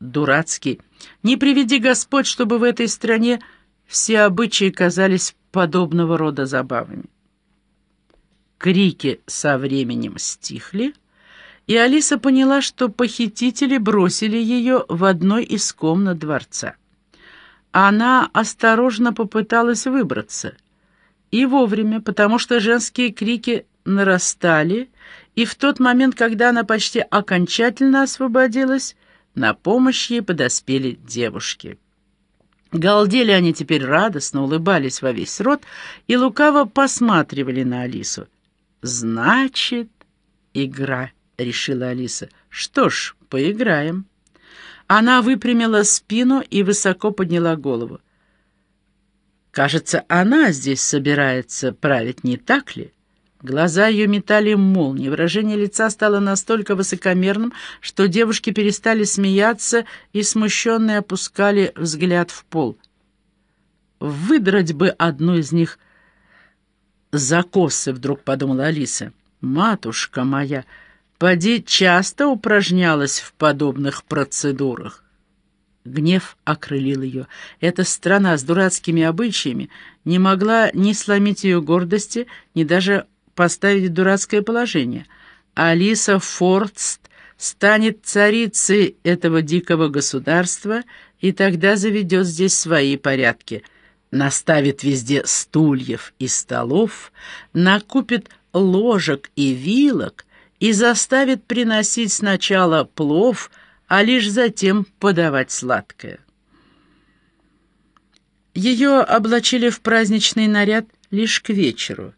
дурацкий. Не приведи Господь, чтобы в этой стране все обычаи казались подобного рода забавами. Крики со временем стихли, и Алиса поняла, что похитители бросили ее в одной из комнат дворца. Она осторожно попыталась выбраться. И вовремя, потому что женские крики нарастали, и в тот момент, когда она почти окончательно освободилась, на помощь ей подоспели девушки. Галдели они теперь радостно, улыбались во весь рот и лукаво посматривали на Алису. «Значит, игра», — решила Алиса. «Что ж, поиграем». Она выпрямила спину и высоко подняла голову. «Кажется, она здесь собирается править, не так ли?» Глаза ее метали молнии, выражение лица стало настолько высокомерным, что девушки перестали смеяться и смущенные опускали взгляд в пол. «Выдрать бы одну из них за косы», — вдруг подумала Алиса. «Матушка моя, поди часто упражнялась в подобных процедурах». Гнев окрылил ее. Эта страна с дурацкими обычаями не могла ни сломить ее гордости, ни даже поставить в дурацкое положение. Алиса Фордст станет царицей этого дикого государства и тогда заведет здесь свои порядки. Наставит везде стульев и столов, накупит ложек и вилок и заставит приносить сначала плов, а лишь затем подавать сладкое. Ее облачили в праздничный наряд лишь к вечеру.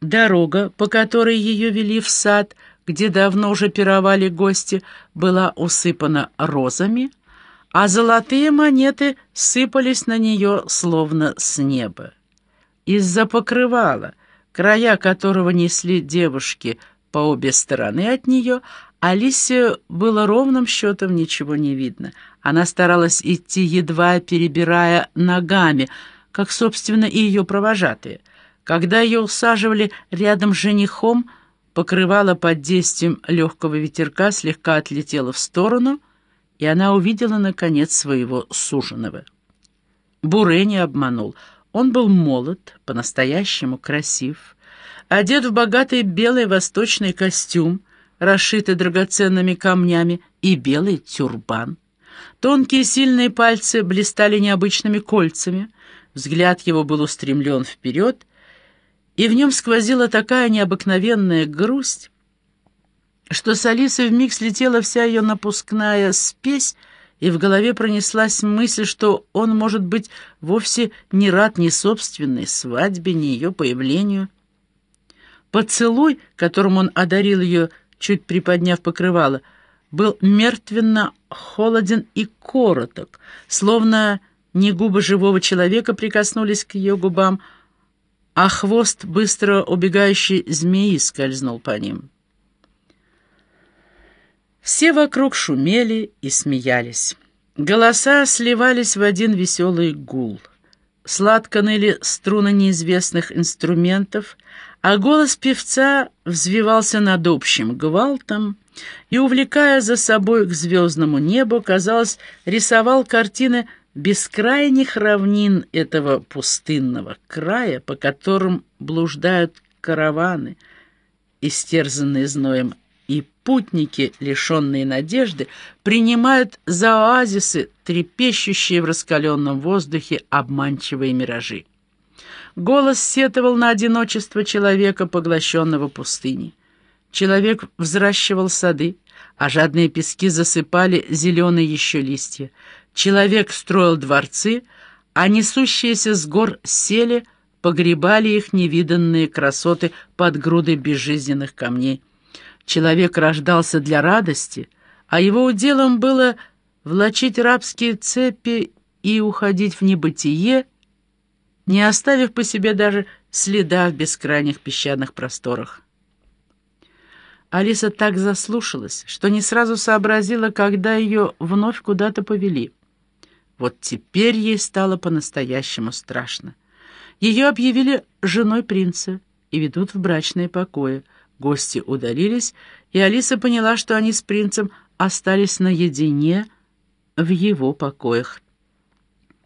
Дорога, по которой ее вели в сад, где давно уже пировали гости, была усыпана розами, а золотые монеты сыпались на нее словно с неба. Из-за покрывала, края которого несли девушки по обе стороны от нее, Алисе было ровным счетом ничего не видно. Она старалась идти, едва перебирая ногами, как, собственно, и ее провожатые — когда ее усаживали рядом с женихом, покрывало под действием легкого ветерка слегка отлетело в сторону, и она увидела, наконец, своего суженого. Буре не обманул. Он был молод, по-настоящему красив, одет в богатый белый восточный костюм, расшитый драгоценными камнями, и белый тюрбан. Тонкие сильные пальцы блистали необычными кольцами, взгляд его был устремлен вперед, и в нем сквозила такая необыкновенная грусть, что с Алисы вмиг слетела вся ее напускная спесь, и в голове пронеслась мысль, что он, может быть, вовсе не рад ни собственной свадьбе, ни ее появлению. Поцелуй, которым он одарил ее, чуть приподняв покрывало, был мертвенно холоден и короток, словно не губы живого человека прикоснулись к ее губам, а хвост быстро убегающей змеи скользнул по ним. Все вокруг шумели и смеялись. Голоса сливались в один веселый гул. Сладко ныли струны неизвестных инструментов, а голос певца взвивался над общим гвалтом и, увлекая за собой к звездному небу, казалось, рисовал картины бескрайних равнин этого пустынного края, по которым блуждают караваны, истерзанные зноем, и путники, лишенные надежды, принимают за оазисы, трепещущие в раскаленном воздухе обманчивые миражи. Голос сетовал на одиночество человека, поглощенного пустыней. Человек взращивал сады, а жадные пески засыпали зеленые еще листья. Человек строил дворцы, а несущиеся с гор сели, погребали их невиданные красоты под грудой безжизненных камней. Человек рождался для радости, а его уделом было влачить рабские цепи и уходить в небытие, не оставив по себе даже следа в бескрайних песчаных просторах. Алиса так заслушалась, что не сразу сообразила, когда ее вновь куда-то повели. Вот теперь ей стало по-настоящему страшно. Ее объявили женой принца и ведут в брачные покои. Гости удалились, и Алиса поняла, что они с принцем остались наедине, в его покоях.